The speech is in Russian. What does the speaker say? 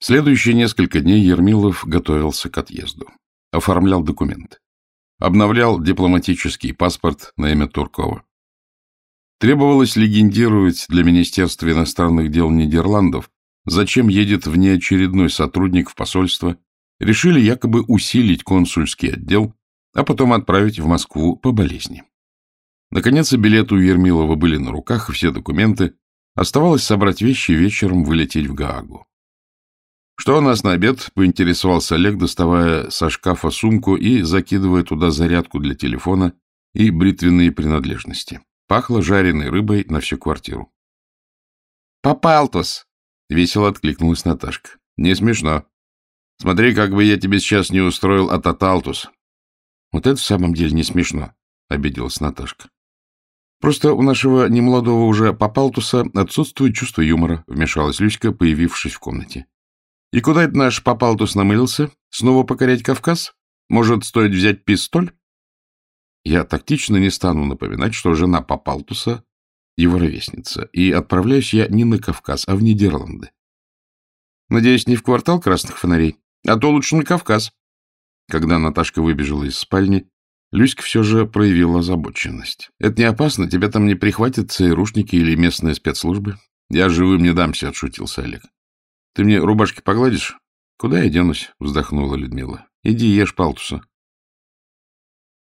Следующие несколько дней Ермилов готовился к отъезду. Оформлял документы. Обновлял дипломатический паспорт на имя Туркова. Требовалось легендировать для Министерства иностранных дел Нидерландов, зачем едет внеочередной сотрудник в посольство, решили якобы усилить консульский отдел, а потом отправить в Москву по болезни. Наконец, и билеты у Ермилова были на руках, все документы. Оставалось собрать вещи и вечером вылететь в Гаагу. «Что у нас на обед?» — поинтересовался Олег, доставая со шкафа сумку и закидывая туда зарядку для телефона и бритвенные принадлежности. Пахло жареной рыбой на всю квартиру. «Попалтус!» — весело откликнулась Наташка. «Не смешно. Смотри, как бы я тебе сейчас не устроил ататалтус». «Вот это в самом деле не смешно», — обиделась Наташка. Просто у нашего немолодого уже Попалтуса отсутствует чувство юмора, вмешалась Люська, появившись в комнате. И куда это наш Попалтус намылился? Снова покорять Кавказ? Может, стоит взять пистоль? Я тактично не стану напоминать, что жена Попалтуса — его ровесница, и отправляюсь я не на Кавказ, а в Нидерланды. Надеюсь, не в квартал красных фонарей, а то лучше на Кавказ. Когда Наташка выбежала из спальни, Люська все же проявила озабоченность. — Это не опасно? Тебя там не прихватят ЦРУшники или местные спецслужбы? — Я живым не дамся, — отшутился Олег. — Ты мне рубашки погладишь? — Куда я денусь? — вздохнула Людмила. — Иди ешь палтуса.